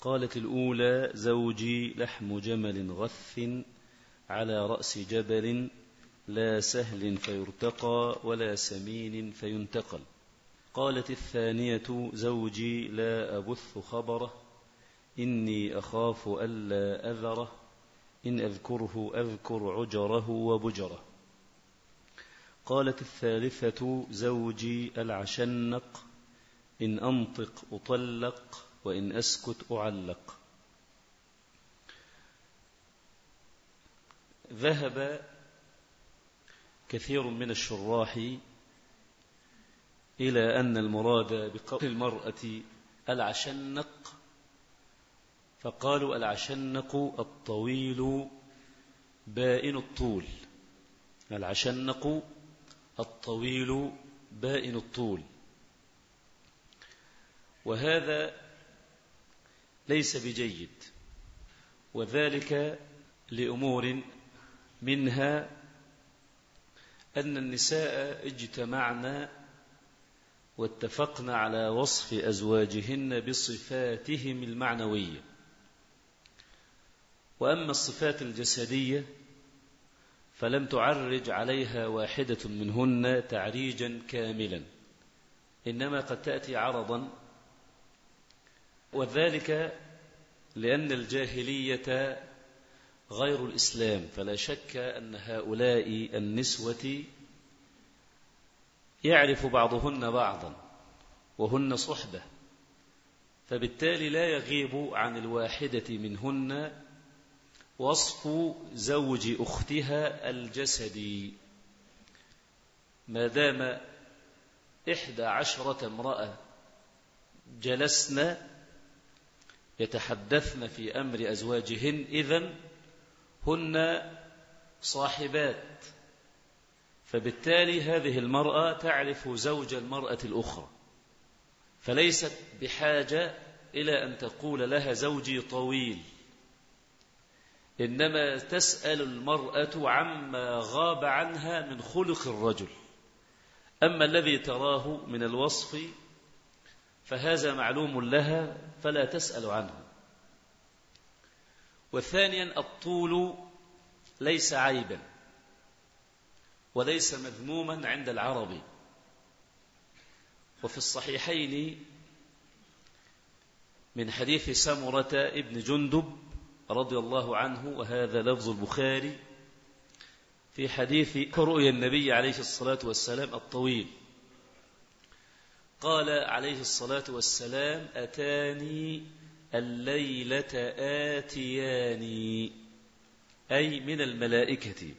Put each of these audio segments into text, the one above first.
قالت الأولى زوجي لحم جمل غث على رأس جبل لا سهل فيرتقى ولا سمين فينتقل. قالت الثانية زوجي لا أبث خبره إني أخاف ألا أذره إن أذكره أذكر عجره وبجره. قالت الثالثة زوجي العشنق إن أنطق أطلق وإن أسكت أعلق. ذهب كثير من الشراح إلى أن المراد بقول المرأة العشنق. فقالوا العشنق الطويل بائن الطول. العشنق الطويل بائن الطول. وهذا ليس بجيد. وذلك لأمور منها أن النساء اجتمعن واتفقن على وصف أزواجهن بصفاتهم المعنوية. وأما الصفات الجسدية فلم تعرج عليها واحدة منهن تعريجا كاملا إنما قد تأتي عرضا وذلك لأن الجاهلية غير الإسلام. فلا شك أن هؤلاء النسوة يعرف بعضهن بعضا وهن صحبة فبالتالي لا يغيب عن الواحدة منهن وصف زوج أختها الجسدي. ما دام إحدى عشرة امرأة جلسنا يتحدثن في أمر أزواجهن إذن هن صاحبات. فبالتالي هذه المرأة تعرف زوج المرأة الأخرى. فليست بحاجة إلى أن تقول لها زوجي طويل. إنما تسأل المرأة عما غاب عنها من خلق الرجل. أما الذي تراه من الوصف فهذا معلوم لها فلا تسأل عنه. وثانيا الطول ليس عيبا وليس مذموما عند العرب. وفي الصحيحين من حديث سمرة ابن جندب رضي الله عنه وهذا لفظ البخاري في حديث رؤيا النبي عليه الصلاة والسلام الطويل. قال عليه الصلاة والسلام أتاني الليلة آتياني أي من الملائكة.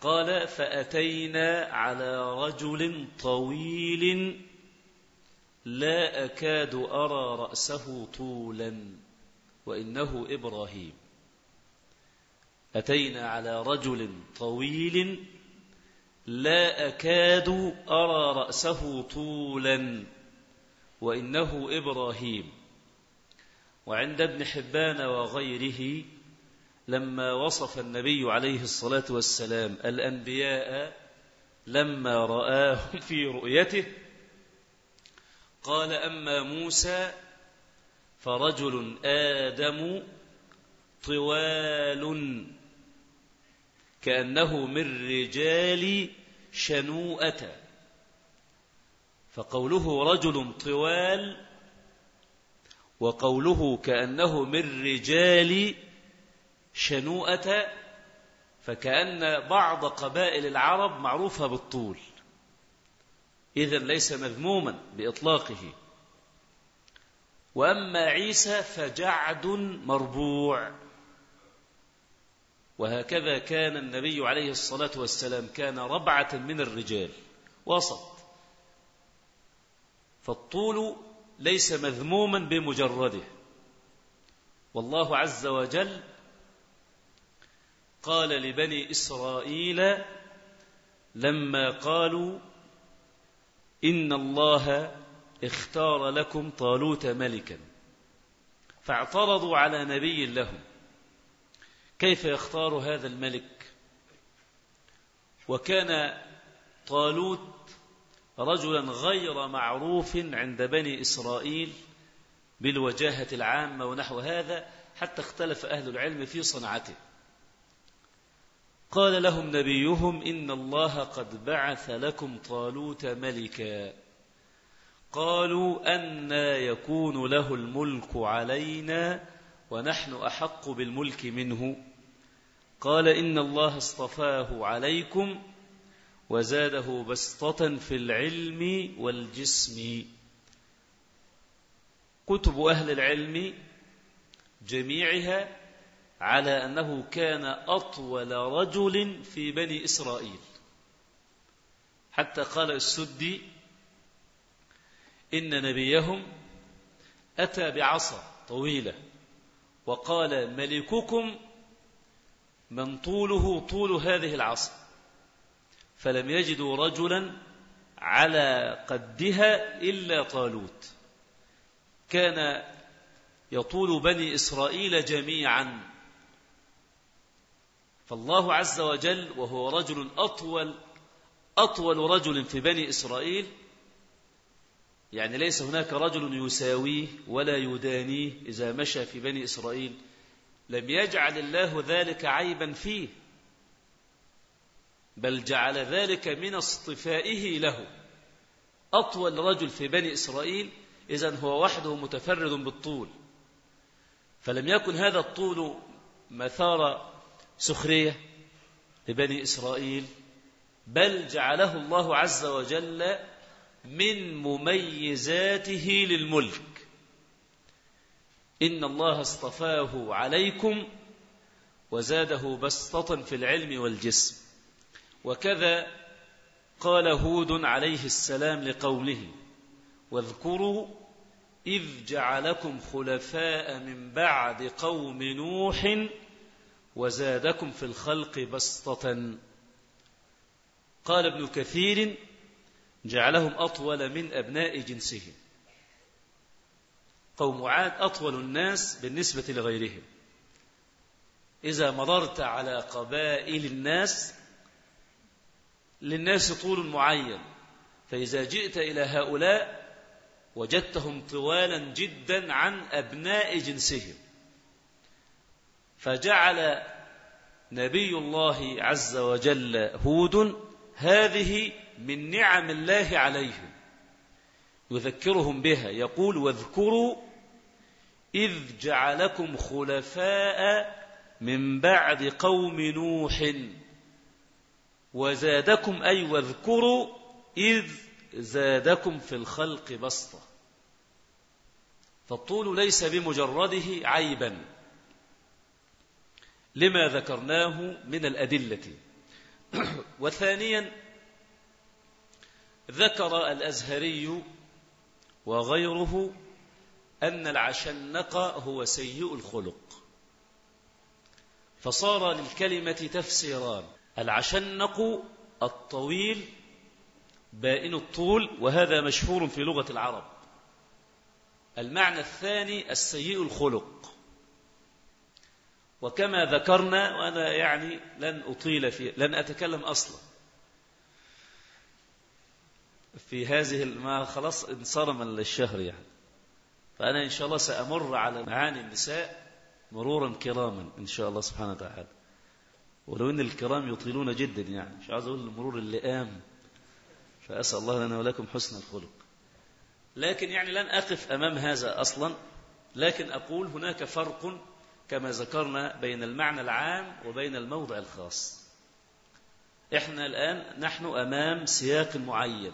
قال فأتينا على رجل طويل لا أكاد أرى رأسه طولا وإنه إبراهيم. أتينا على رجل طويل لا أكاد أرى رأسه طولا وإنه إبراهيم. وعند ابن حبان وغيره لما وصف النبي عليه الصلاة والسلام الأنبياء لما رآهم في رؤيته قال أما موسى فرجل آدم طوال كأنه من رجال شنوءة. فقوله رجل طوال وقوله كأنه من رجال شنوءة فكأن بعض قبائل العرب معروفة بالطول. إذا ليس مذموما بإطلاقه. وأما عيسى فجعد مربوع. وهكذا كان النبي عليه الصلاة والسلام كان ربعة من الرجال وسط. فالطول ليس مذموما بمجرده. والله عز وجل قال لبني إسرائيل لما قالوا إن الله اختار لكم طالوت ملكا فاعترضوا على نبي لهم. كيف يختار هذا الملك؟ وكان طالوت رجلا غير معروف عند بني إسرائيل بالوجاهة العامة ونحو هذا حتى اختلف أهل العلم في صنعته. قال لهم نبيهم إن الله قد بعث لكم طالوت ملكا. قالوا أن يكون له الملك علينا ونحن أحق بالملك منه. قال إن الله اصطفاه عليكم وزاده بسطة في العلم والجسم. كتب أهل العلم جميعها على أنه كان أطول رجل في بني إسرائيل. حتى قال السدي إن نبيهم أتى بعصا طويلة وقال ملككم من طوله طول هذه العصا فلم يجدوا رجلا على قدها إلا طالوت. كان يطول بني إسرائيل جميعا. فالله عز وجل وهو رجل أطول أطول رجل في بني إسرائيل. يعني ليس هناك رجل يساويه ولا يدانيه إذا مشى في بني إسرائيل. لم يجعل الله ذلك عيبا فيه بل جعل ذلك من اصطفائه له. أطول رجل في بني إسرائيل إذا هو وحده متفرد بالطول. فلم يكن هذا الطول مثار سخرية لبني إسرائيل بل جعله الله عز وجل من مميزاته للملك. إن الله اصطفاه عليكم وزاده بسطة في العلم والجسم وكذا قال هود عليه السلام لقوله واذكروا إذ جعلكم خلفاء من بعد قوم نوح وزادكم في الخلق بسطة قال ابن كثير جعلهم أطول من أبناء جنسهم قوم عاد أطول الناس بالنسبة لغيرهم. إذا مررت على قبائل الناس للناس طول معين. فإذا جئت إلى هؤلاء وجدتهم طوالا جدا عن أبناء جنسهم. فجعل نبي الله عز وجل هود هذه من نعم الله عليهم. يذكرهم بها. يقول واذكروا إذ جعلكم خلفاء من بعد قوم نوح وزادكم أي واذكروا إذ زادكم في الخلق بسطة. فالطول ليس بمجرده عيبا. لما ذكرناه من الأدلة. وثانيا ذكر الأزهري وغيره أن العشنق هو سيء الخلق. فصار للكلمة تفسيران العشنق الطويل بائن الطول وهذا مشهور في لغة العرب. المعنى الثاني السيء الخلق. وكما ذكرنا وأنا يعني لن أطيل في لن أتكلم أصلا. في هذه ما خلاص انصرم الشهر يعني. فأنا إن شاء الله سأمر على معاني النساء مرورا كراما إن شاء الله سبحانه وتعالى. ولو أن الكرام يطيلون جدا يعني. مش عايز أقول مرور اللئام. فأسأل الله لنا ولكم حسن الخلق. لكن يعني لن أقف أمام هذا أصلا. لكن أقول هناك فرق كما ذكرنا بين المعنى العام وبين الموضع الخاص. إحنا الآن نحن أمام سياق معين.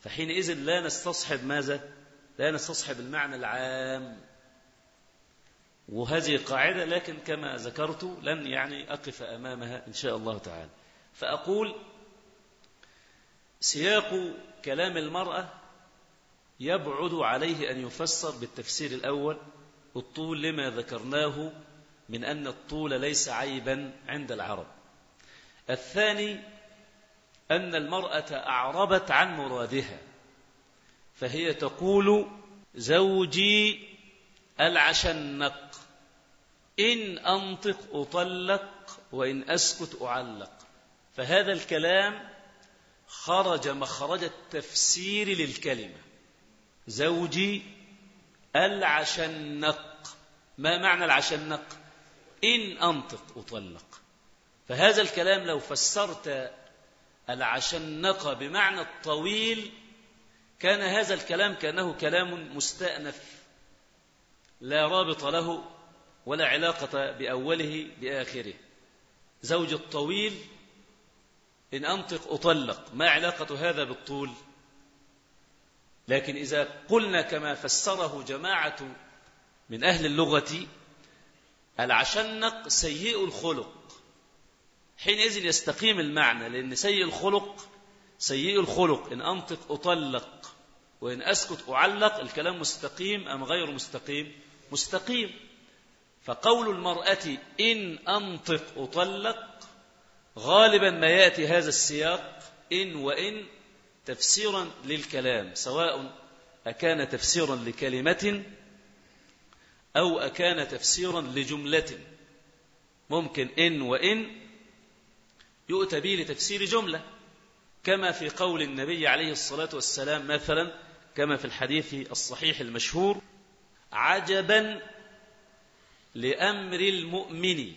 فحينئذ لا نستصحب ماذا؟ لا نستصحب المعنى العام. وهذه قاعدة لكن كما ذكرت لن يعني أقف أمامها إن شاء الله تعالى. فأقول سياق كلام المرأة يبعد عليه أن يفسر بالتفسير الأول الطول لما ذكرناه من أن الطول ليس عيبا عند العرب. الثاني أن المرأة أعربت عن مرادها. فهي تقول زوجي العشنق. إن أنطق أطلق وإن أسكت أعلق. فهذا الكلام خرج مخرج التفسير للكلمة. زوجي العشنق. ما معنى العشنق؟ إن أنطق أطلق. فهذا الكلام لو فسرت العشنق بمعنى الطويل كان هذا الكلام كأنه كلام مستأنف. لا رابط له ولا علاقة بأوله بآخره. زوج الطويل إن أنطق أطلق. ما علاقة هذا بالطول؟ لكن إذا قلنا كما فسره جماعة من أهل اللغة العشنق سيء الخلق. حينئذ يستقيم المعنى لأن سيء الخلق سيء الخلق. إن أنطق أطلق. وإن أسكت أعلق الكلام مستقيم أم غير مستقيم؟ مستقيم. فقول المرأة إن أنطق أطلق غالبا ما يأتي هذا السياق إن وإن تفسيرا للكلام سواء أكان تفسيرا لكلمة أو أكان تفسيرا لجملة. ممكن إن وإن يؤتى به لتفسير جملة كما في قول النبي عليه الصلاة والسلام مثلا كما في الحديث الصحيح المشهور عجبا لأمر المؤمن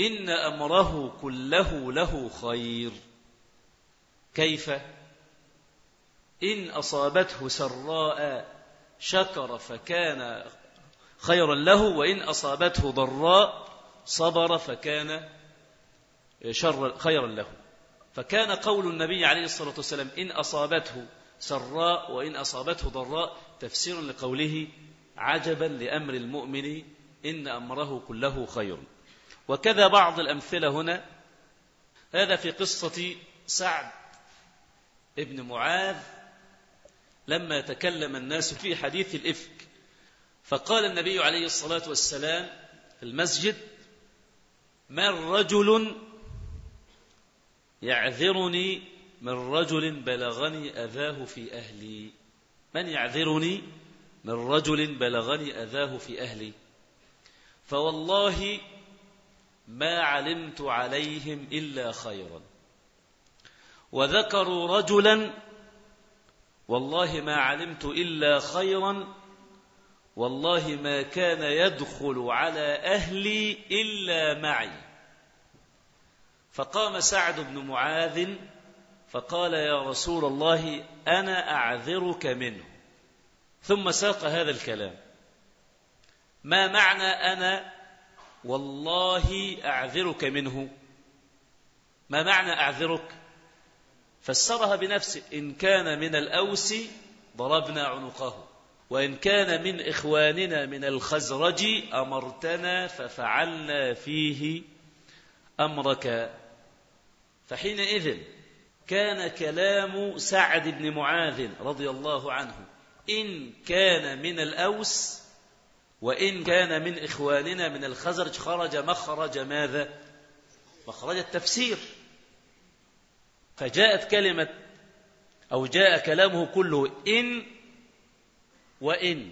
إن أمره كله له خير. كيف؟ إن أصابته سراء شكر فكان خيرا له وإن أصابته ضراء صبر فكان شر خيرا له. فكان قول النبي عليه الصلاة والسلام إن أصابته سراء وإن أصابته ضراء تفسير لقوله عجبا لأمر المؤمن إن أمره كله خير. وكذا بعض الأمثلة هنا. هذا في قصة سعد ابن معاذ لما تكلم الناس في حديث الإفك. فقال النبي عليه الصلاة والسلام في المسجد من رجل يعذرني من رجل بلغني أذاه في أهلي. من يعذرني؟ من رجل بلغني أذاه في أهلي. فوالله ما علمت عليهم إلا خيرا. وذكروا رجلا والله ما علمت إلا خيرا. والله ما كان يدخل على أهلي إلا معي. فقام سعد بن معاذ فقال يا رسول الله أنا أعذرك منه. ثم ساق هذا الكلام. ما معنى أنا؟ والله أعذرك منه. ما معنى أعذرك؟ فسرها بنفسه إن كان من الأوس ضربنا عنقه وإن كان من إخواننا من الخزرج أمرتنا ففعلنا فيه أمرك. فحينئذ كان كلام سعد بن معاذ رضي الله عنه. إن كان من الأوس وإن كان من إخواننا من الخزرج خرج مخرج ماذا؟ مخرج التفسير. فجاءت كلمة أو جاء كلامه كله إن وإن.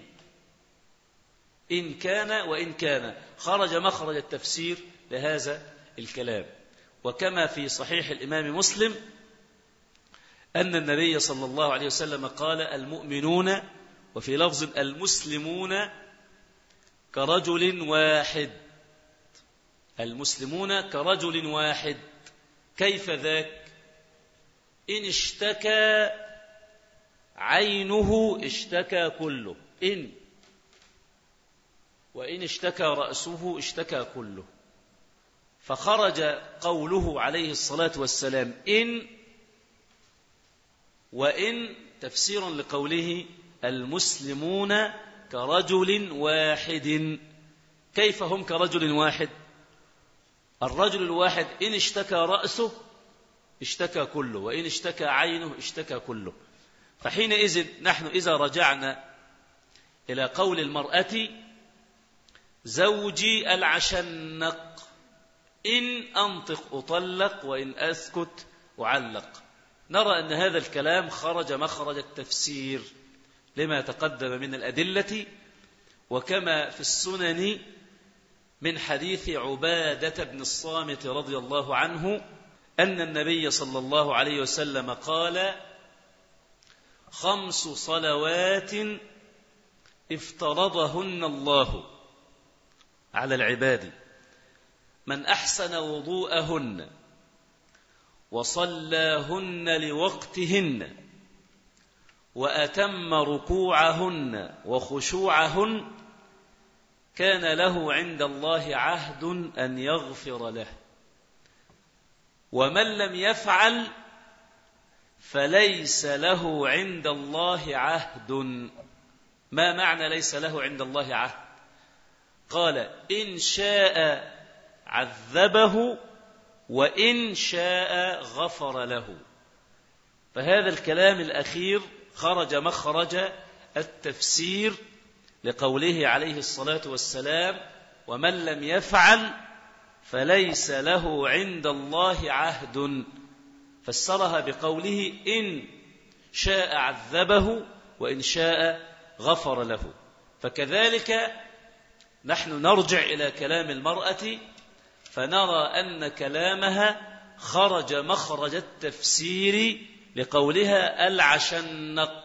إن كان وإن كان. خرج مخرج التفسير لهذا الكلام. وكما في صحيح الإمام مسلم أن النبي صلى الله عليه وسلم قال المؤمنون وفي لفظ المسلمون كرجل واحد. المسلمون كرجل واحد. كيف ذاك؟ إن اشتكى عينه اشتكى كله. إن. وإن اشتكى رأسه اشتكى كله. فخرج قوله عليه الصلاة والسلام إن وإن تفسير لقوله المسلمون كرجل واحد. كيف هم كرجل واحد؟ الرجل الواحد إن اشتكى رأسه اشتكى كله وإن اشتكى عينه اشتكى كله. فحينئذ نحن إذا رجعنا إلى قول المرأة زوجي العشنق إن أنطق أطلق وإن أسكت أعلق. نرى أن هذا الكلام خرج مخرج التفسير لما تقدم من الأدلة وكما في السنن من حديث عبادة بن الصامت رضي الله عنه أن النبي صلى الله عليه وسلم قال خمس صلوات افترضهن الله على العباد. من أحسن وضوءهن وصلاهن لوقتهن وأتم ركوعهن وخشوعهن كان له عند الله عهد أن يغفر له. ومن لم يفعل فليس له عند الله عهد. ما معنى ليس له عند الله عهد؟ قال إن شاء عذبه وإن شاء غفر له. فهذا الكلام الأخير خرج مخرج التفسير لقوله عليه الصلاة والسلام ومن لم يفعل فليس له عند الله عهد فسرها بقوله إن شاء عذبه وإن شاء غفر له فكذلك نحن نرجع إلى كلام المرأة فنرى أن كلامها خرج مخرج التفسير لقولها العشنق.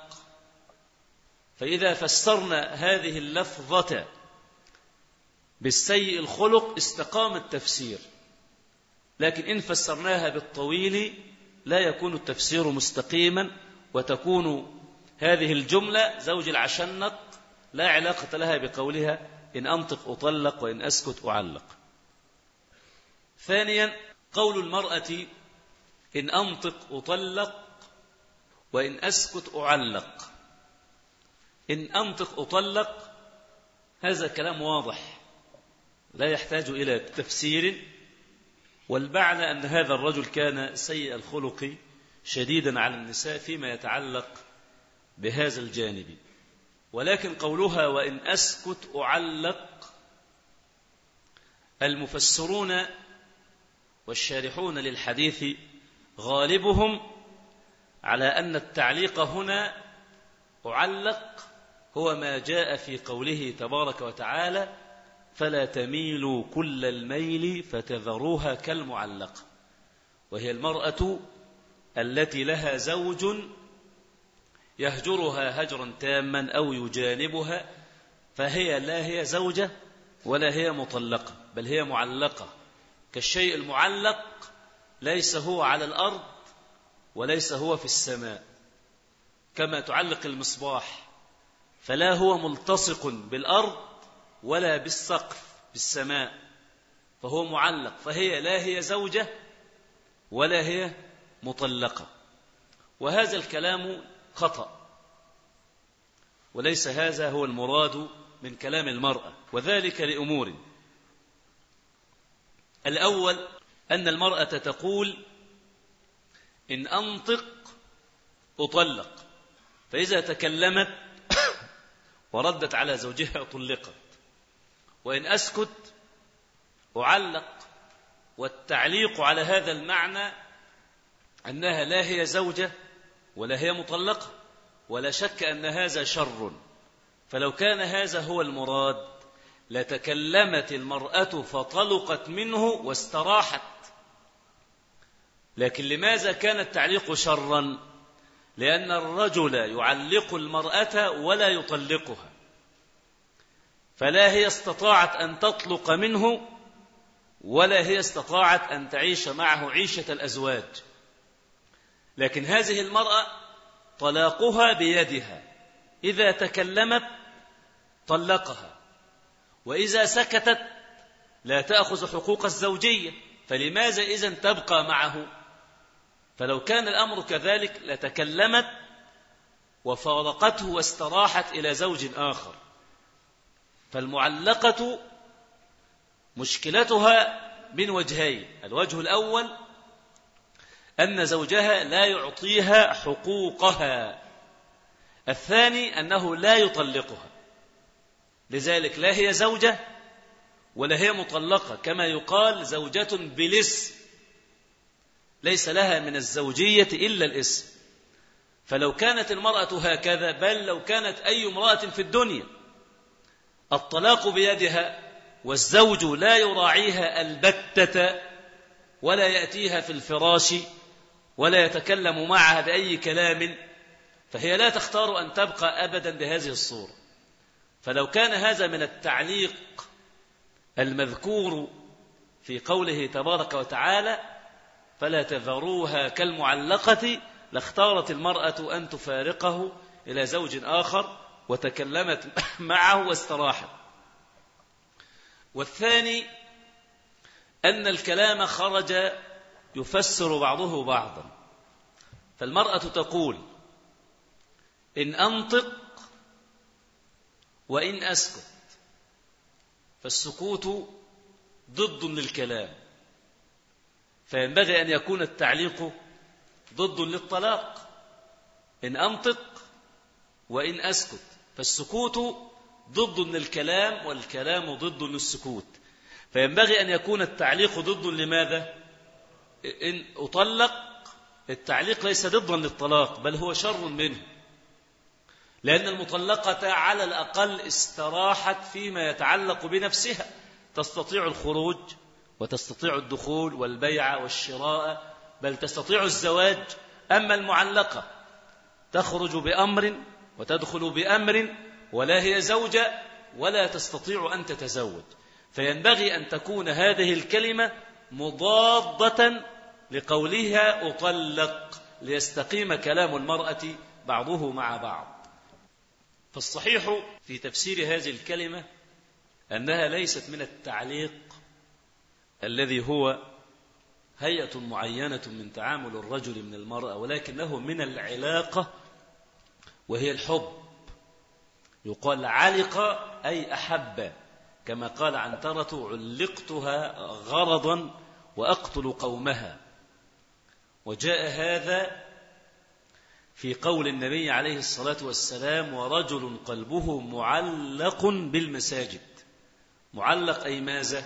فإذا فسرنا هذه اللفظة بالسيء الخلق استقام التفسير. لكن إن فسرناها بالطويل لا يكون التفسير مستقيما وتكون هذه الجملة زوج العشنق لا علاقة لها بقولها إن أنطق أطلق وإن أسكت أعلق. ثانيا قول المرأة إن أنطق أطلق وإن أسكت أعلق. إن أنطق أطلق هذا كلام واضح لا يحتاج إلى تفسير. والمعنى أن هذا الرجل كان سيء الخلق شديدا على النساء فيما يتعلق بهذا الجانب. ولكن قولها وإن أسكت أعلق المفسرون والشارحون للحديث غالبهم على أن التعليق هنا أعلق هو ما جاء في قوله تبارك وتعالى فلا تميلوا كل الميل فتذروها كالمعلقة وهي المرأة التي لها زوج يهجرها هجرا تاما أو يجانبها فهي لا هي زوجة ولا هي مطلقة بل هي معلقة. كالشيء المعلق ليس هو على الأرض وليس هو في السماء كما تعلق المصباح فلا هو ملتصق بالأرض ولا بالسقف بالسماء فهو معلق فهي لا هي زوجة ولا هي مطلقة. وهذا الكلام خطأ وليس هذا هو المراد من كلام المرأة وذلك لأمور الأول أن المرأة تقول إن أنطق أطلق فإذا تكلمت وردت على زوجها طلقت وإن أسكت أعلق والتعليق على هذا المعنى أنها لا هي زوجة ولا هي مطلقة ولا شك أن هذا شر فلو كان هذا هو المراد لتكلمت المرأة فطلقت منه واستراحت. لكن لماذا كان التعليق شرا؟ لأن الرجل يعلق المرأة ولا يطلقها. فلا هي استطاعت أن تطلق منه ولا هي استطاعت أن تعيش معه عيشة الأزواج. لكن هذه المرأة طلاقها بيدها. إذا تكلمت طلقها. وإذا سكتت لا تأخذ حقوق الزوجية فلماذا إذن تبقى معه؟ فلو كان الأمر كذلك لتكلمت وفارقته واستراحت إلى زوج آخر. فالمعلقة مشكلتها من وجهين الوجه الأول أن زوجها لا يعطيها حقوقها الثاني أنه لا يطلقها. لذلك لا هي زوجة ولا هي مطلقة. كما يقال زوجة بالاسم ليس لها من الزوجية إلا الاسم. فلو كانت المرأة هكذا بل لو كانت أي امرأة في الدنيا الطلاق بيدها والزوج لا يراعيها البتة ولا يأتيها في الفراش ولا يتكلم معها بأي كلام فهي لا تختار أن تبقى أبدا بهذه الصورة. فلو كان هذا من التعليق المذكور في قوله تبارك وتعالى فلا تذروها كالمعلقة لاختارت المرأة أن تفارقه إلى زوج آخر وتكلمت معه واستراحت. والثاني أن الكلام خرج يفسر بعضه بعضا. فالمرأة تقول إن أنطق وإن أسكت فالسكوت ضد للكلام. فينبغي أن يكون التعليق ضد للطلاق. إن أنطق وإن أسكت فالسكوت ضد للكلام والكلام ضد للسكوت. فينبغي أن يكون التعليق ضد لماذا؟ إن أطلق التعليق ليس ضدا للطلاق بل هو شر منه. لأن المطلقة على الأقل استراحت فيما يتعلق بنفسها. تستطيع الخروج وتستطيع الدخول والبيع والشراء بل تستطيع الزواج. أما المعلقة تخرج بأمر وتدخل بأمر ولا هي زوجة ولا تستطيع أن تتزوج. فينبغي أن تكون هذه الكلمة مضادة لقولها أطلق ليستقيم كلام المرأة بعضه مع بعض. فالصحيح في تفسير هذه الكلمة أنها ليست من التعليق الذي هو هيئة معينة من تعامل الرجل من المرأة ولكنه من العلاقة وهي الحب. يقال علق أي أحب كما قال عنترة علقتها غرضا وأقتل قومها. وجاء هذا في قول النبي عليه الصلاة والسلام ورجل قلبه معلق بالمساجد. معلق أي ماذا؟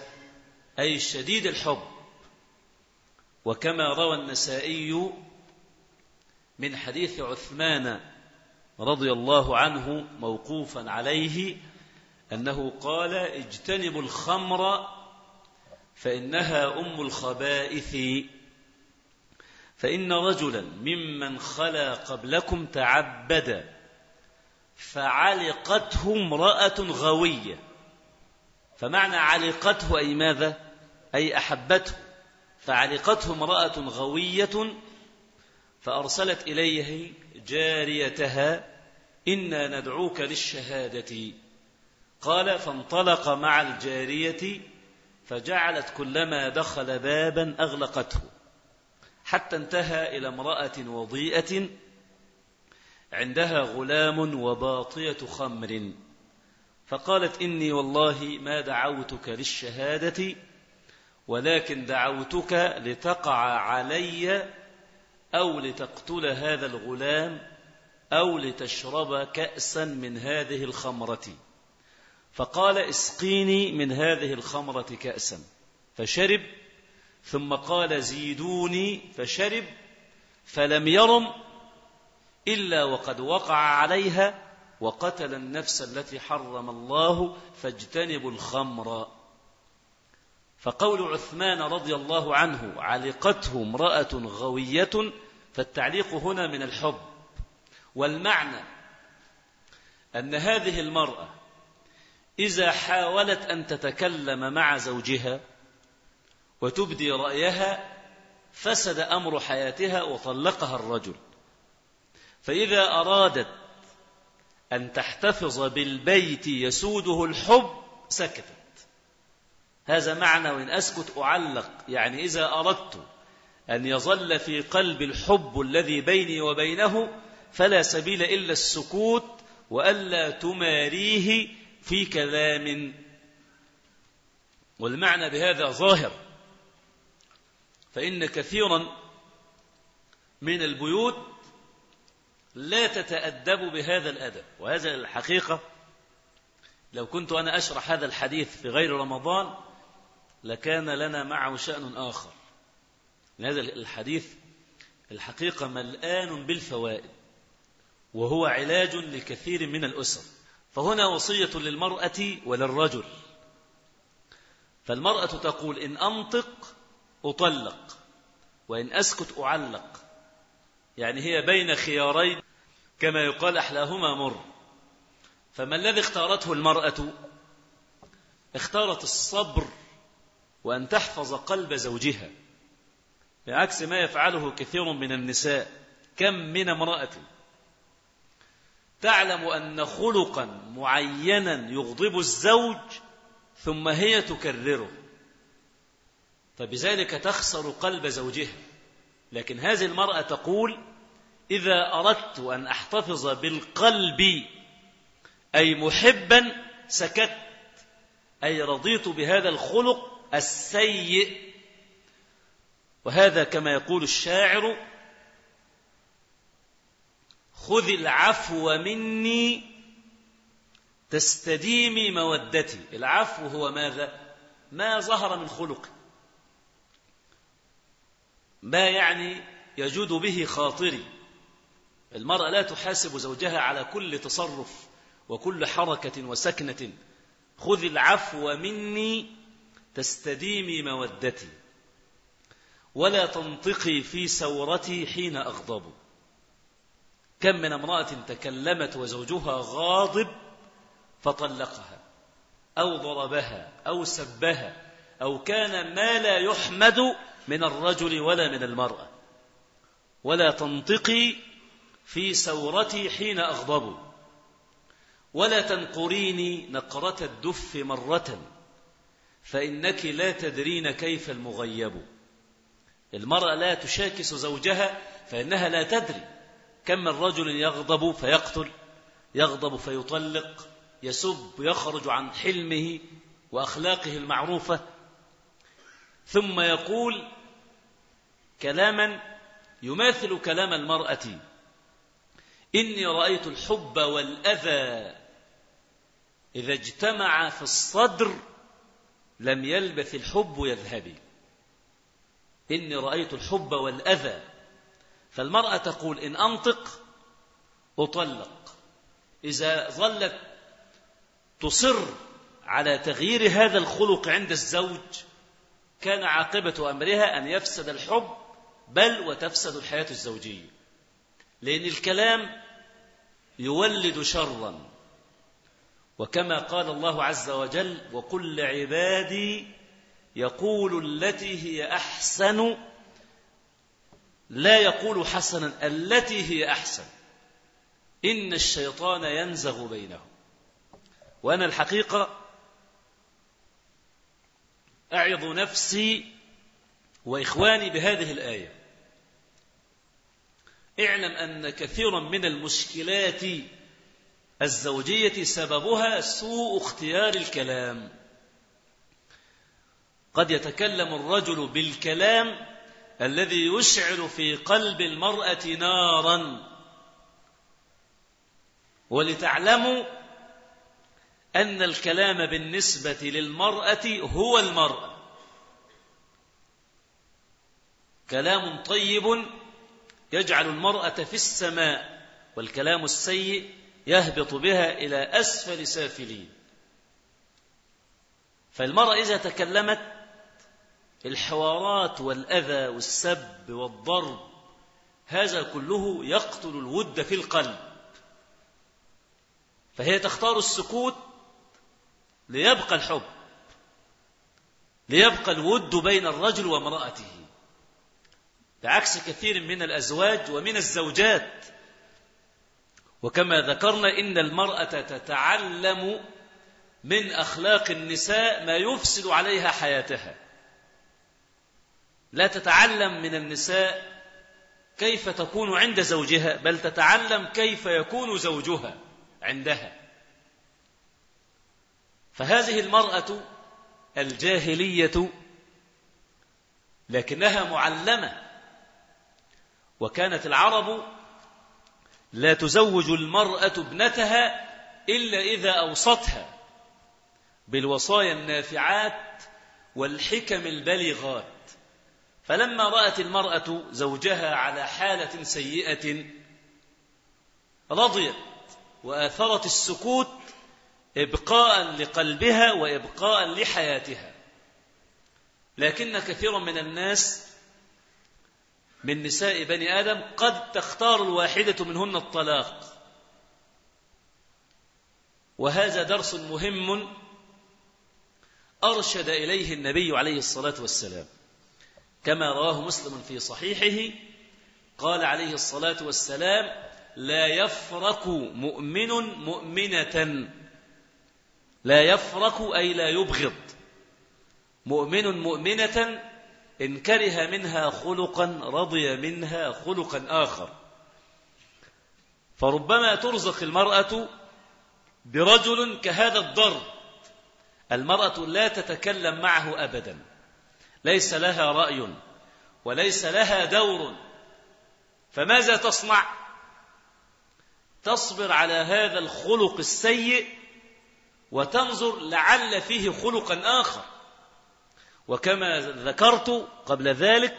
أي شديد الحب. وكما روى النسائي من حديث عثمان رضي الله عنه موقوفا عليه أنه قال اجتنبوا الخمر فإنها أم الخبائث. فإن رجلا ممن خلا قبلكم تعبد فعلقته امرأة غوية. فمعنى علقته أي ماذا؟ أي أحبته. فعلقته امرأة غوية فأرسلت إليه جاريتها إنا ندعوك للشهادة. قال فانطلق مع الجارية فجعلت كلما دخل بابا أغلقته. حتى انتهى إلى امرأة وضيئة عندها غلام وباطية خمر. فقالت إني والله ما دعوتك للشهادة ولكن دعوتك لتقع علي أو لتقتل هذا الغلام أو لتشرب كأسا من هذه الخمرة. فقال اسقيني من هذه الخمرة كأسا. فشرب ثم قال زيدوني فشرب فلم يرم إلا وقد وقع عليها وقتل النفس التي حرم الله فاجتنبوا الخمر. فقول عثمان رضي الله عنه علقته امرأة غوية فالتعليق هنا من الحب والمعنى أن هذه المرأة إذا حاولت أن تتكلم مع زوجها وتبدي رأيها فسد أمر حياتها وطلقها الرجل. فإذا أرادت أن تحتفظ بالبيت يسوده الحب سكتت. هذا معنى وإن أسكت أعلق. يعني إذا أردت أن يظل في قلب الحب الذي بيني وبينه فلا سبيل إلا السكوت وألا تماريه في كلام. والمعنى بهذا ظاهر. فإن كثيرا من البيوت لا تتأدب بهذا الأدب. وهذا الحقيقة لو كنت أنا أشرح هذا الحديث في غير رمضان لكان لنا معه شأن آخر. هذا الحديث الحقيقة ملآن بالفوائد وهو علاج لكثير من الأسر. فهنا وصية للمرأة وللرجل. فالمرأة تقول إن أنطق أطلق وإن أسكت أعلق. يعني هي بين خيارين كما يقال أحلاهما مر. فما الذي اختارته المرأة؟ اختارت الصبر وأن تحفظ قلب زوجها بعكس ما يفعله كثير من النساء. كم من امرأة؟ تعلم أن خلقا معينا يغضب الزوج ثم هي تكرره. فبذلك تخسر قلب زوجها. لكن هذه المرأة تقول إذا أردت أن أحتفظ بالقلب أي محبا سكت. أي رضيت بهذا الخلق السيء. وهذا كما يقول الشاعر خذ العفو مني تستديمي مودتي. العفو هو ماذا؟ ما ظهر من خلق ما يعني يجود به خاطري؟ المرأة لا تحاسب زوجها على كل تصرف وكل حركة وسكنة. خذ العفو مني تستديمي مودتي. ولا تنطقي في سورتي حين أغضب. كم من امرأة تكلمت وزوجها غاضب فطلقها أو ضربها أو سبها أو كان ما لا يحمد من الرجل ولا من المرأة. ولا تنطقي في سورتي حين أغضب. ولا تنقريني نقرة الدف مرة. فإنك لا تدرين كيف المغيب. المرأة لا تشاكس زوجها فإنها لا تدري كم من رجل يغضب فيقتل يغضب فيطلق يسب يخرج عن حلمه وأخلاقه المعروفة. ثم يقول كلاما يماثل كلام المرأة. إني رأيت الحب والأذى إذا اجتمع في الصدر لم يلبث الحب يذهبي. إني رأيت الحب والأذى. فالمرأة تقول إن أنطق أطلق. إذا ظلت تصر على تغيير هذا الخلق عند الزوج كان عاقبة أمرها أن يفسد الحب بل وتفسد الحياة الزوجية. لأن الكلام يولد شرا. وكما قال الله عز وجل وقل لعبادي يقول التي هي أحسن لا يقول حسنا التي هي أحسن إن الشيطان ينزغ بينهم. وأنا الحقيقة أعظ نفسي وإخواني بهذه الآية اعلم أن كثيرا من المشكلات الزوجية سببها سوء اختيار الكلام. قد يتكلم الرجل بالكلام الذي يشعل في قلب المرأة نارا. ولتعلموا أن الكلام بالنسبة للمرأة هو المرأة كلام طيب يجعل المرأة في السماء والكلام السيء يهبط بها إلى أسفل سافلين. فالمرأة إذا تكلمت الحوارات والأذى والسب والضرب هذا كله يقتل الود في القلب. فهي تختار السكوت ليبقى الحب ليبقى الود بين الرجل وامرأته. بعكس كثير من الأزواج ومن الزوجات. وكما ذكرنا إن المرأة تتعلم من أخلاق النساء ما يفسد عليها حياتها. لا تتعلم من النساء كيف تكون عند زوجها بل تتعلم كيف يكون زوجها عندها. فهذه المرأة الجاهلية لكنها معلمة وكانت العرب لا تزوج المرأة ابنتها إلا إذا أوصتها بالوصايا النافعات والحكم البلغات فلما رأت المرأة زوجها على حالة سيئة رضيت وآثرت السكوت إبقاء لقلبها وإبقاء لحياتها. لكن كثيرا من الناس من نساء بني آدم قد تختار الواحدة منهن الطلاق. وهذا درس مهم أرشد إليه النبي عليه الصلاة والسلام. كما رواه مسلم في صحيحه قال عليه الصلاة والسلام لا يفرق مؤمن مؤمنة. لا يفرق أي لا يبغض. مؤمن مؤمنة إن كره منها خلقا رضي منها خلقا آخر. فربما ترزق المرأة برجل كهذا الضرب. المرأة لا تتكلم معه أبدا. ليس لها رأي وليس لها دور. فماذا تصنع؟ تصبر على هذا الخلق السيء وتنظر لعل فيه خلقا آخر. وكما ذكرت قبل ذلك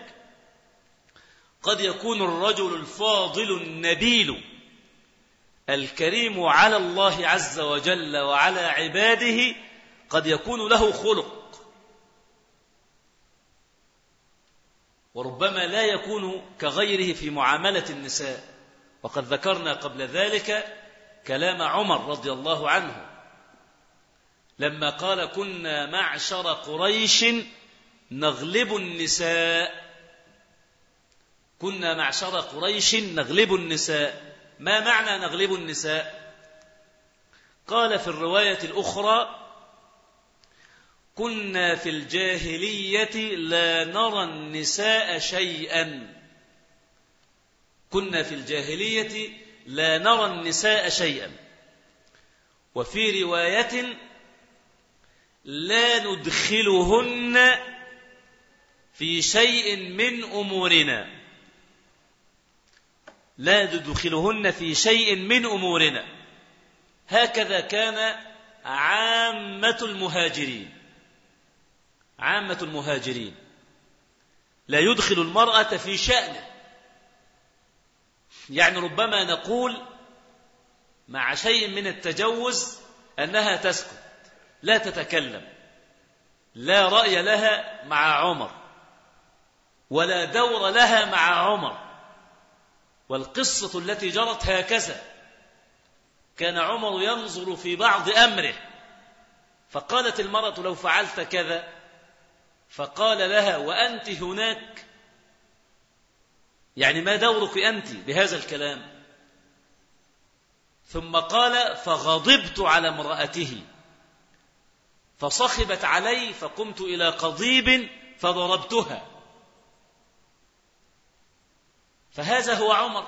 قد يكون الرجل الفاضل النبيل الكريم على الله عز وجل وعلى عباده قد يكون له خلق. وربما لا يكون كغيره في معاملة النساء. وقد ذكرنا قبل ذلك كلام عمر رضي الله عنه لما قال كنا معشر قريش نغلب النساء. كنا معشر قريش نغلب النساء. ما معنى نغلب النساء؟ قال في الرواية الأخرى كنا في الجاهلية لا نرى النساء شيئا. كنا في الجاهلية لا نرى النساء شيئا. وفي رواية لا ندخلهن في شيء من أمورنا. لا ندخلهن في شيء من أمورنا. هكذا كان عامة المهاجرين. عامة المهاجرين. لا يدخل المرأة في شأنه. يعني ربما نقول مع شيء من التجوز أنها تسكت. لا تتكلم. لا رأي لها مع عمر. ولا دور لها مع عمر. والقصة التي جرت هكذا. كان عمر ينظر في بعض أمره. فقالت المرأة لو فعلت كذا. فقال لها وأنت هناك. يعني ما دورك أنت بهذا الكلام؟ ثم قال فغضبت على امرأته. فصخبت علي فقمت إلى قضيب فضربتها. فهذا هو عمر.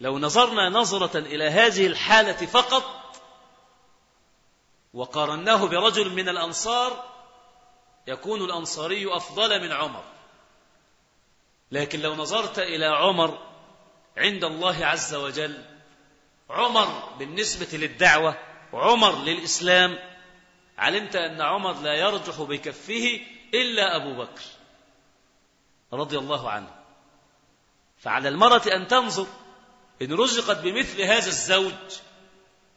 لو نظرنا نظرة إلى هذه الحالة فقط وقارناه برجل من الأنصار يكون الأنصاري أفضل من عمر. لكن لو نظرت إلى عمر عند الله عز وجل عمر بالنسبة للدعوة عمر للإسلام علمت أن عمر لا يرجح بكفه إلا أبو بكر رضي الله عنه. فعلى المرأة أن تنظر إن رزقت بمثل هذا الزوج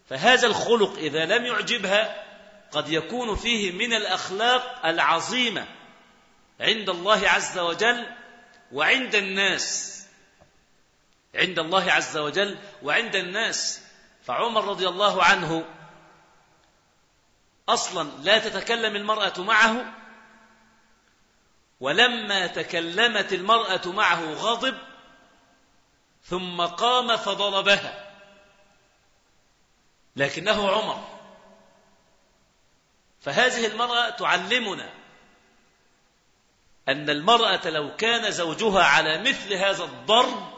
فهذا الخلق إذا لم يعجبها قد يكون فيه من الأخلاق العظيمة عند الله عز وجل وعند الناس. عند الله عز وجل وعند الناس. فعمر رضي الله عنه أصلا لا تتكلم المرأة معه ولما تكلمت المرأة معه غضب ثم قام فضربها. لكنه عمر. فهذه المرأة تعلمنا أن المرأة لو كان زوجها على مثل هذا الضرب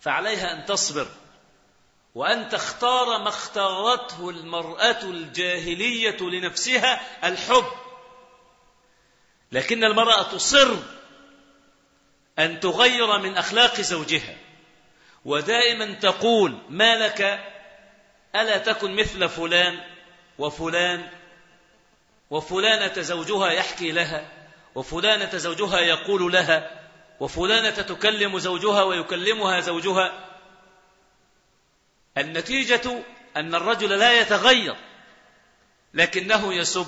فعليها أن تصبر. وأن تختار ما اختارته المرأة الجاهلية لنفسها الحب. لكن المرأة تصر أن تغير من أخلاق زوجها. ودائما تقول ما لك؟ ألا تكن مثل فلان وفلان؟ وفلانة زوجها يحكي لها وفلانة زوجها يقول لها وفلانة تكلم زوجها ويكلمها زوجها النتيجة أن الرجل لا يتغير لكنه يسب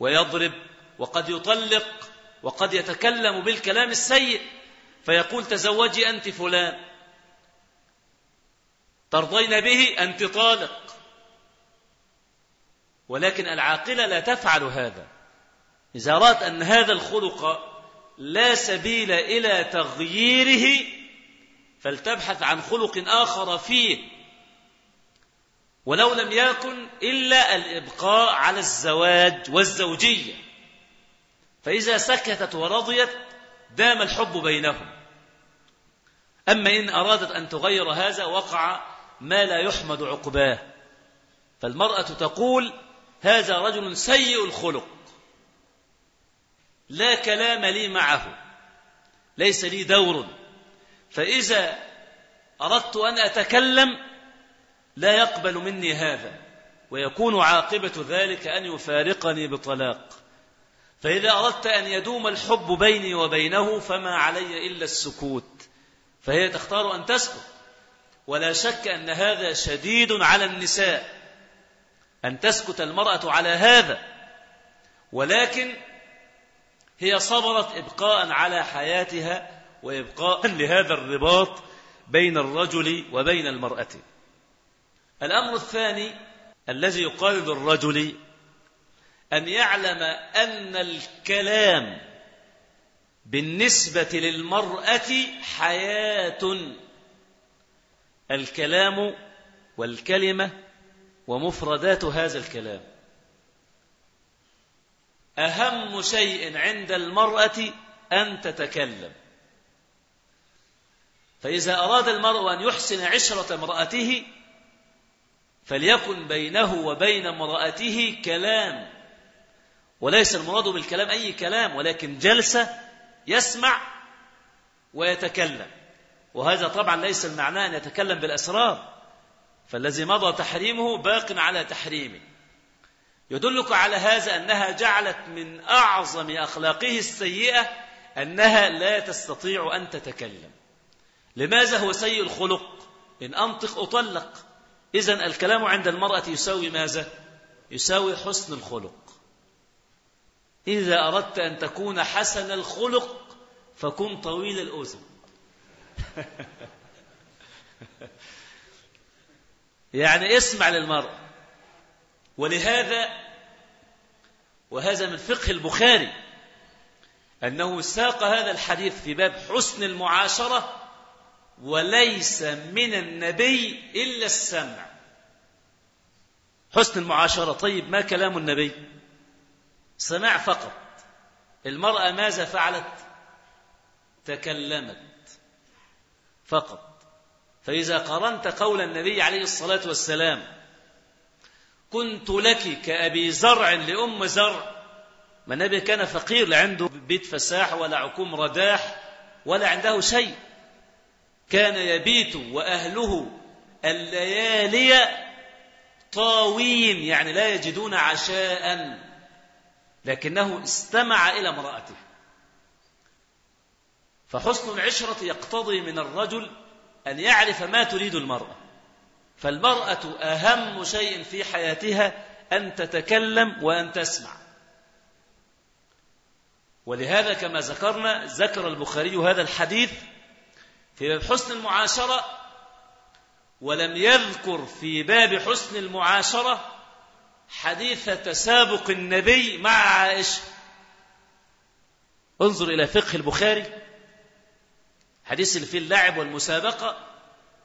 ويضرب وقد يطلق وقد يتكلم بالكلام السيء فيقول تزوجي أنت فلان. ترضين به؟ أنت طالق. ولكن العاقلة لا تفعل هذا. إذا رأت أن هذا الخلق لا سبيل إلى تغييره فلتبحث عن خلق آخر فيه. ولو لم يكن إلا الإبقاء على الزواج والزوجية. فإذا سكتت ورضيت دام الحب بينهم. أما إن أرادت أن تغير هذا وقع ما لا يحمد عقباه. فالمرأة تقول هذا رجل سيء الخلق. لا كلام لي معه. ليس لي دور. فإذا أردت أن أتكلم لا يقبل مني هذا ويكون عاقبة ذلك أن يفارقني بطلاق. فإذا أردت أن يدوم الحب بيني وبينه فما علي إلا السكوت. فهي تختار أن تسكت. ولا شك أن هذا شديد على النساء أن تسكت المرأة على هذا. ولكن هي صبرت إبقاء على حياتها وإبقاء لهذا الرباط بين الرجل وبين المرأة. الأمر الثاني الذي يقال للرجل أن يعلم أن الكلام بالنسبة للمرأة حياة. الكلام والكلمة ومفردات هذا الكلام. أهم شيء عند المرأة أن تتكلم. فإذا أراد المرء أن يحسن عشرة امرأته فليكن بينه وبين امرأته كلام. وليس المراد بالكلام أي كلام ولكن جلسة يسمع ويتكلم. وهذا طبعا ليس المعنى أن يتكلم بالأسرار فالذي مضى تحريمه باق على تحريمه. يدلك على هذا أنها جعلت من أعظم أخلاقه السيئة أنها لا تستطيع أن تتكلم. لماذا هو سيء الخلق؟ إن أنطق أطلق. إذا الكلام عند المرأة يساوي ماذا؟ يساوي حسن الخلق. إذا أردت أن تكون حسن الخلق فكن طويل الأذن. يعني اسمع للمرأة ولهذا وهذا من فقه البخاري أنه ساق هذا الحديث في باب حسن المعاشرة وليس من النبي إلا السمع. حسن المعاشرة. طيب ما كلام النبي؟ سمع فقط. المرأة ماذا فعلت؟ تكلمت فقط. فإذا قرنت قول النبي عليه الصلاة والسلام كنت لك كأبي زرع لأم زرع. ما النبي كان فقير لا عنده بيت فساح ولا عكوم رداح ولا عنده شيء. كان يبيت وأهله الليالي طاوين يعني لا يجدون عشاء لكنه استمع إلى امرأته. فحسن العشرة يقتضي من الرجل أن يعرف ما تريد المرأة. فالمرأة أهم شيء في حياتها أن تتكلم وأن تسمع. ولهذا كما ذكرنا ذكر البخاري هذا الحديث في باب حسن المعاشرة ولم يذكر في باب حسن المعاشرة حديث تسابق النبي مع عائشة انظر إلى فقه البخاري حديث اللي فيه اللعب والمسابقة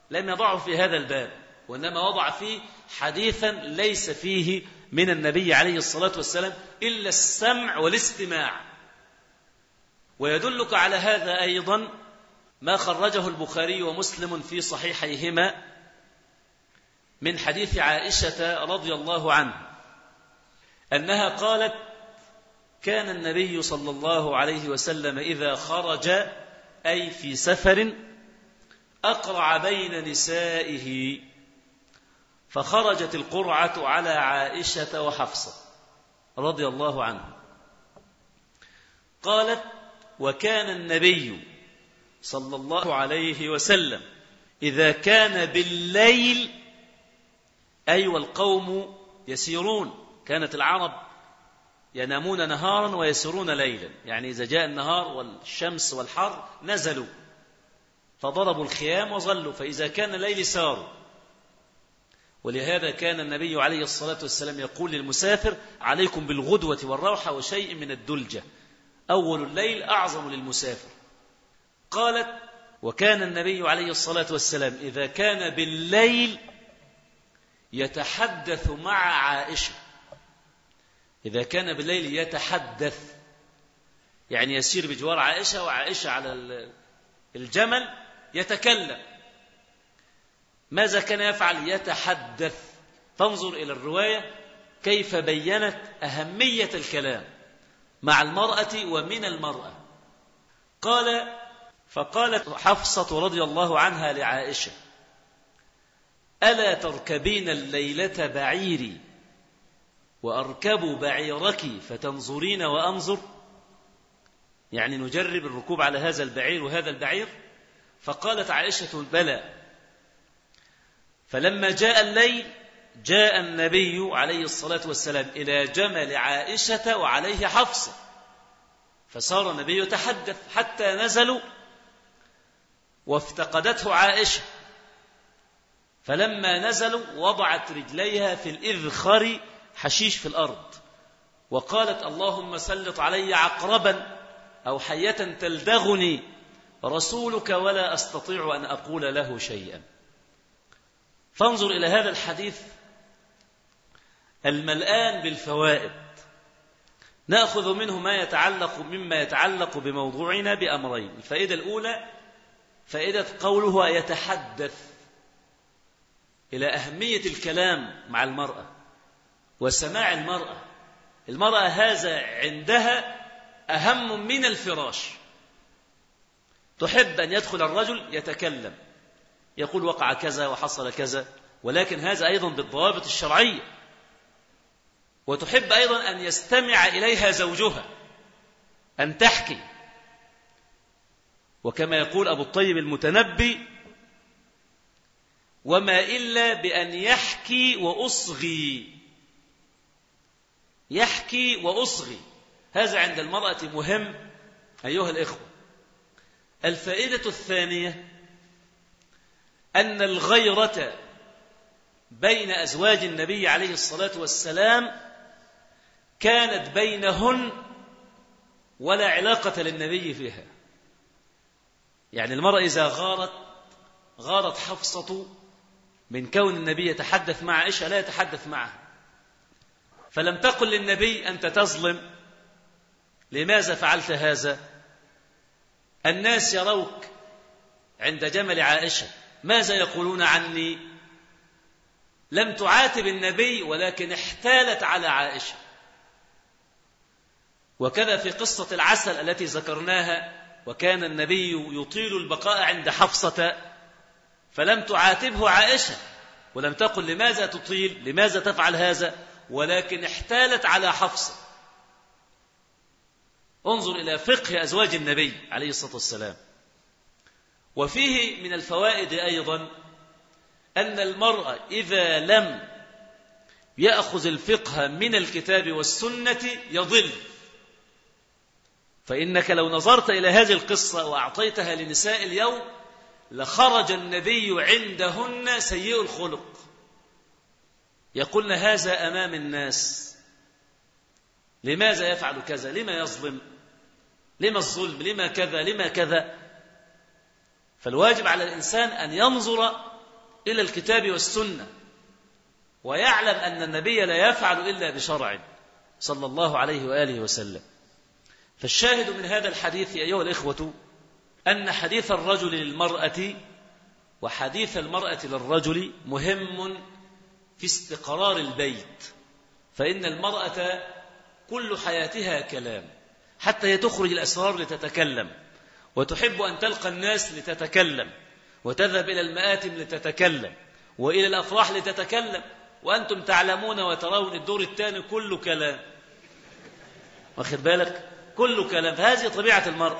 لم يضعه في هذا الباب وإنما وضع فيه حديثا ليس فيه من النبي عليه الصلاة والسلام إلا السمع والاستماع. ويدلك على هذا أيضا ما خرجه البخاري ومسلم في صحيحيهما من حديث عائشة رضي الله عنها أنها قالت كان النبي صلى الله عليه وسلم إذا خرج أي في سفر أقرع بين نسائه فخرجت القرعة على عائشة وحفصة رضي الله عنها قالت وكان النبي صلى الله عليه وسلم. إذا كان بالليل أي والقوم يسيرون. كانت العرب ينامون نهارا ويسرون ليلا. يعني إذا جاء النهار والشمس والحر نزلوا. فضربوا الخيام وظلوا. فإذا كان الليل ساروا. ولهذا كان النبي عليه الصلاة والسلام يقول للمسافر عليكم بالغدوة والروحة وشيء من الدلجة. أول الليل أعظم للمسافر. قالت وكان النبي عليه الصلاة والسلام إذا كان بالليل يتحدث مع عائشة. إذا كان بالليل يتحدث يعني يسير بجوار عائشة وعائشة على الجمل يتكلم. ماذا كان يفعل؟ يتحدث. فانظر إلى الرواية كيف بينت أهمية الكلام مع المرأة ومن المرأة. قال فقالت حفصة رضي الله عنها لعائشة ألا تركبين الليلة بعيري؟ وأركب بعيرك فتنظرين وأنظر. يعني نجرب الركوب على هذا البعير وهذا البعير؟ فقالت عائشة بلى فلما جاء الليل جاء النبي عليه الصلاة والسلام إلى جمل عائشة وعليه حفصة فصار النبي يتحدث حتى نزلوا وافتقدته عائشة. فلما نزلوا وضعت رجليها في الإذخر حشيش في الأرض. وقالت اللهم سلط علي عقربا أو حية تلدغني رسولك ولا أستطيع أن أقول له شيئا. فانظر إلى هذا الحديث الملآن بالفوائد. نأخذ منه ما يتعلق مما يتعلق بموضوعنا بأمرين. الفائدة الأولى فائدة قوله يتحدث إلى أهمية الكلام مع المرأة وسماع المرأة المرأة هذا عندها أهم من الفراش. تحب أن يدخل الرجل يتكلم يقول وقع كذا وحصل كذا ولكن هذا أيضا بالضوابط الشرعية. وتحب أيضا أن يستمع إليها زوجها أن تحكي. وكما يقول أبو الطيب المتنبي وما إلا بأن يحكي وأصغي. يحكي وأصغي. هذا عند المرأة مهم أيها الإخوة. الفائدة الثانية أن الغيرة بين أزواج النبي عليه الصلاة والسلام كانت بينهن ولا علاقة للنبي فيها. يعني المرأة إذا غارت غارت حفصة من كون النبي يتحدث مع عائشة لا يتحدث معها. فلم تقل للنبي أنت تظلم. لماذا فعلت هذا؟ الناس يروك عند جمل عائشة ماذا يقولون عني؟ لم تعاتب النبي ولكن احتالت على عائشة. وكذا في قصة العسل التي ذكرناها. وكان النبي يطيل البقاء عند حفصة فلم تعاتبه عائشة ولم تقل لماذا تطيل لماذا تفعل هذا ولكن احتالت على حفصة. انظر إلى فقه أزواج النبي عليه الصلاة والسلام. وفيه من الفوائد أيضا أن المرأة إذا لم يأخذ الفقه من الكتاب والسنة يضل. فإنك لو نظرت إلى هذه القصة وأعطيتها لنساء اليوم لخرج النبي عندهن سيء الخلق. يقولن هذا أمام الناس. لماذا يفعل كذا؟ لما يظلم؟ لما الظلم؟ لما كذا؟ لما كذا؟ فالواجب على الإنسان أن ينظر إلى الكتاب والسنة ويعلم أن النبي لا يفعل إلا بشرع صلى الله عليه وآله وسلم. فالشاهد من هذا الحديث أيها الإخوة أن حديث الرجل للمرأة وحديث المرأة للرجل مهم في استقرار البيت فإن المرأة كل حياتها كلام حتى هي تخرج الأسرار لتتكلم وتحب أن تلقى الناس لتتكلم وتذهب إلى المآتم لتتكلم وإلى الأفراح لتتكلم وأنتم تعلمون وترون الدور الثاني كله كلام. واخد بالك؟ كله كلام فهذه طبيعة المرء.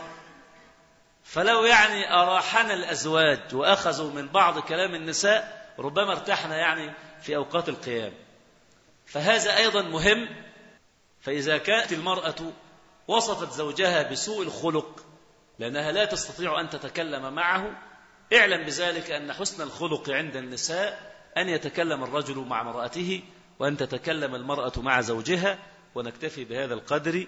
فلو يعني أراحنا الأزواج وأخذوا من بعض كلام النساء ربما ارتحنا يعني في أوقات القيام. فهذا أيضا مهم. فإذا كانت المرأة وصفت زوجها بسوء الخلق لأنها لا تستطيع أن تتكلم معه اعلم بذلك أن حسن الخلق عند النساء أن يتكلم الرجل مع امرأته وأن تتكلم المرأة مع زوجها ونكتفي بهذا القدر.